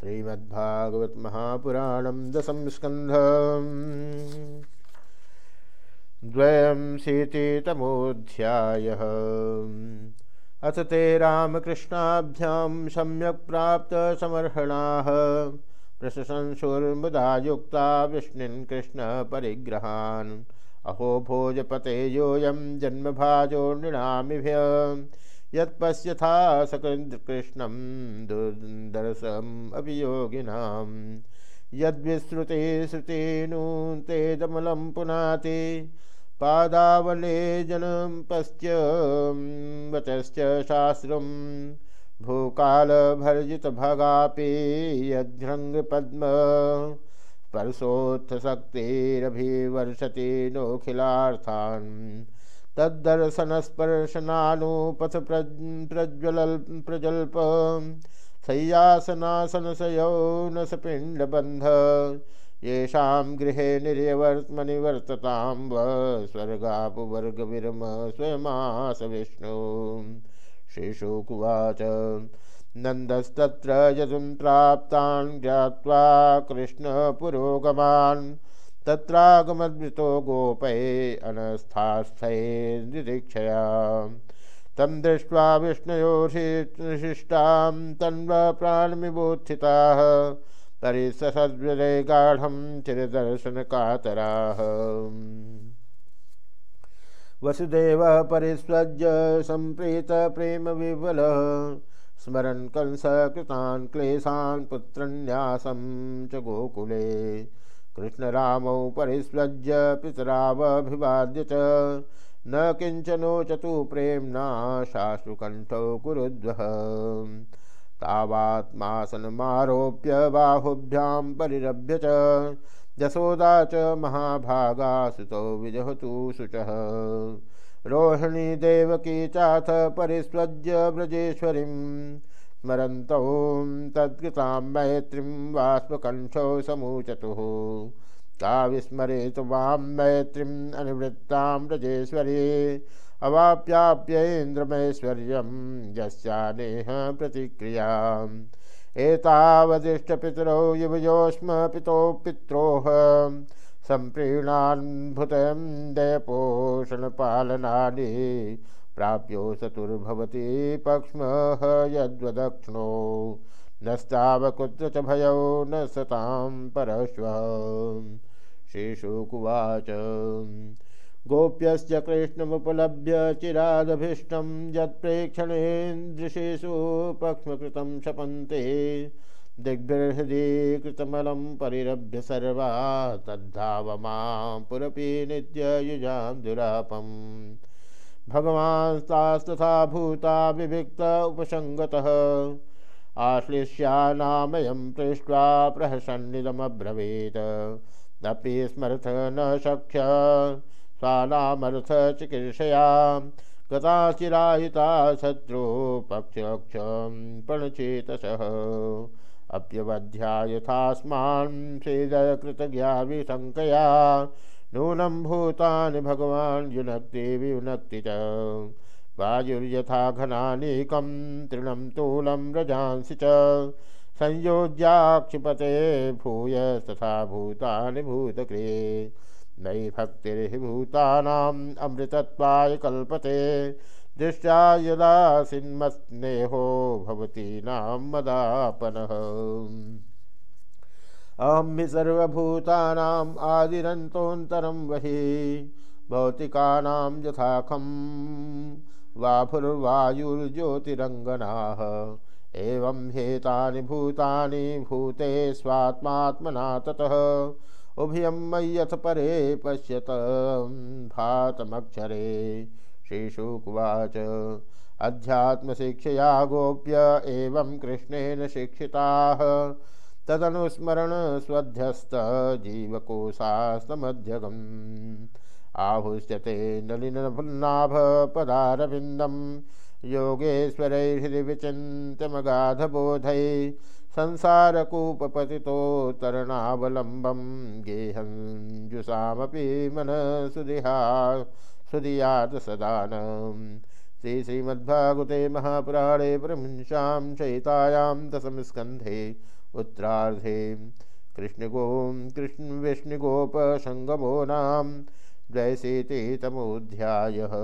श्रीमद्भागवत महापुराणं दशम स्कंध द्वयं शीतितमोऽध्यायः अथ ते रामकृष्णाभ्यां सम्यक् प्राप्तसमर्हणाः प्रशंसुर्मुदा युक्ता विष्णुन् कृष्णपरिग्रहान् अहो भोजपते योऽयं जन्मभाजो नृणामिभ्य यत्पश्यथा सकृष्णं दुर्दर्शम् अभियोगिनां। यद्विश्रुते श्रुतेनु तेदमलं पुनाति, पादावले जनं पश्च वचश्च शास्त्रं। भूकालभर्जितभगापि यद्भृङ्गपद्म स्पर्शोत्थशक्तिरभिवर्षति नोऽखिलार्थान् तद्दर्शनस्पर्शनानुपथ प्रज्वल प्रजल्प शय्यासनासनशयौनसपिण्डबन्ध येषां गृहे निर्यवर्त्मनि वर्ततां व स्वर्गापुवर्गविरम स्वयमास विष्णु श्रीशुकुवाच। नन्दस्तत्र यदुं प्राप्तान् ज्ञात्वा कृष्णपुरोगमान्। तत्रागमद्वृतो गोपये अनस्थास्थैर्निरीक्षया तं दृष्ट्वा विष्णयोशिष्टां तन्व प्राणमिबोत्थिताः परिससद्विरे गाढं चिरदर्शनकातराः। वसुदेव परिस्वज्य सम्प्रीतप्रेमविवलः स्मरन् कंसकृतान् क्लेशान् पुत्रन्यासं च गोकुले। कृष्णरामौ परिस्वज्य पितरावभिवाद्य च। न किञ्चनोचतु प्रेम्णा शाश्रुकण्ठौ कुरुद्वः। तावात्मासनमारोप्य बाहुभ्यां परिरभ्य च। यशोदा च महाभागा सुतौ विजहतु शुचः। रोहिणी देवकी चाथ परिस्वज्य व्रजेश्वरीं स्मरन्तौ तद्गतां मैत्रीं वाष्पकण्ठौ समूचतुः। का विस्मरेत वां मैत्रीम् अनिवृत्तां रजेश्वरी। अवाप्याप्येन्द्रमैश्वर्यं यस्यानेह प्रतिक्रियाम्। एतावदिष्टपितरौ युवयोस्म पितो पित्रोः सम्प्रीणान्भुतं दयपोषणपालनानि प्राप्यो चतुर्भवती पक्ष्मः यद्वदक्षिणो। नस्तावकुत्र च भयो न सतां परश्व। श्रीशुकुवाच। गोप्यश्च कृष्णमुपलभ्य चिरादभीष्टं यत्प्रेक्षणेन्दृशेषु पक्ष्मकृतं शपन्ते। दिग्भिर्हृदि कृतमलं परिरभ्य सर्वा, तद्धावमां पुरपि नित्ययुजां दुरापम्। भगवांस्तास्तथा भूता विविक्त उपसङ्गतः आश्लिष्यानामयं पृष्ट्वा प्रहसन्निदमब्रवीत्। अपि स्मर्थ न शक्ष्य स्वानामर्थचिकीर्षया गताचिरायुता शत्रुपक्षक्षं प्रणचेतसः। अप्यवध्यायथास्मान् सेदकृतज्ञाविशङ्कया नूनं भूतानि भगवान् युनक्ति वियुनक्ति च। वायुर्यथा घनानीकं तृणं तूलं रजांसि च। संयोज्याक्षिपते भूय तथा भूतानि भूतक्रिये नयि भक्तिर्हि अमृतत्वाय कल्पते। दृष्टा यदा सिन्मस्नेहो भवती नाम मदापनः। अहं हि सर्वभूतानाम् आदिरन्तोऽन्तरं वहि भौतिकानां यथाखं वाभुर्वायुर्ज्योतिरङ्गनाः एवं हेतानि भूतानि भूते स्वात्मात्मना ततः। उभयं मय्यथ परे पश्यत। भातमक्षरे श्रीशुकुवाच अध्यात्मशिक्षया गोप्य एवं कृष्णेन शिक्षिताः। तदनुस्मरण स्वध्यस्त जीवकोशास्तमध्यगम् आहुष्यते नलिनभुन्नाभ पदारविन्दं योगेश्वरैर्हृदि विचिन्त्यमगाधबोधै संसारकूपपतितोत्तरणावलम्बं गेहञ्जुषामपि मनसुदिहा सुधियात् सदानं श्री श्रीमद्भागवते महापुराणे ब्रह्मशां शयितायां दशमस्कन्धे उत्तरार्धे। कृष्णगो कृष्णविष्णुगोपसङ्गमो नाम द्वैशीतितमोऽध्यायः